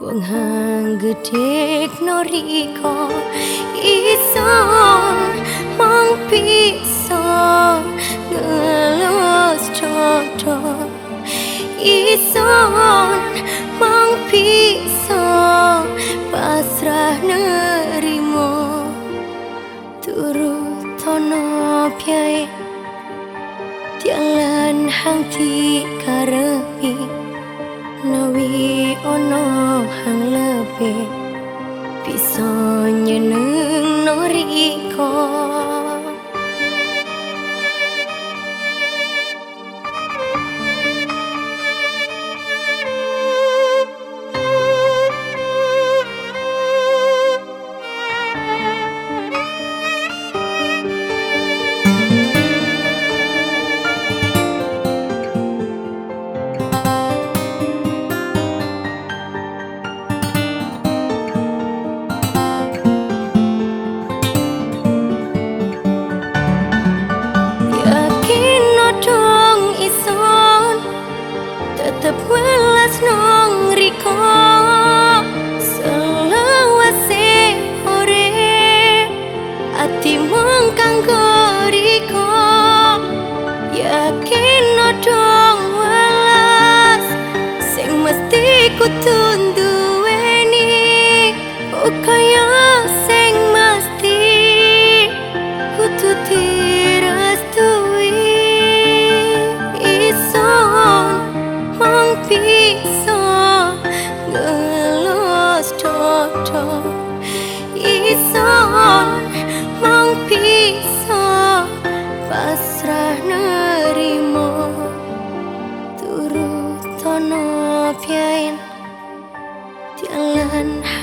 Wong hang gedek noriko Ison mong piso Ngelos jodoh Ison mong piso Pasrah nerimo Turut tono piae Jalan hang ti karepi Nawi ono hang lepe Bisa nyeneng noriko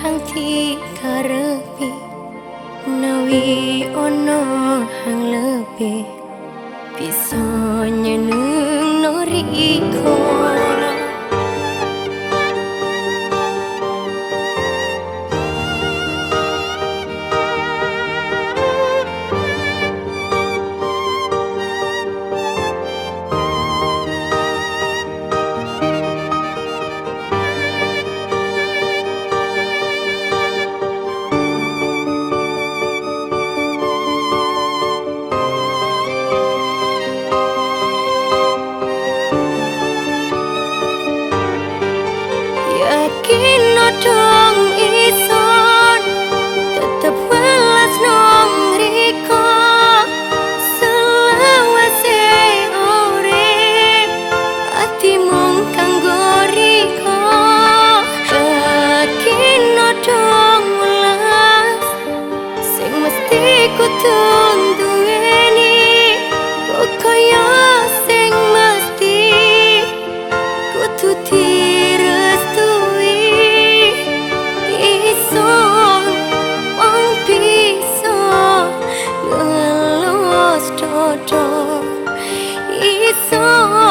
hang ti karepi Nawi ono hang lebih bisa nyeneng noriko so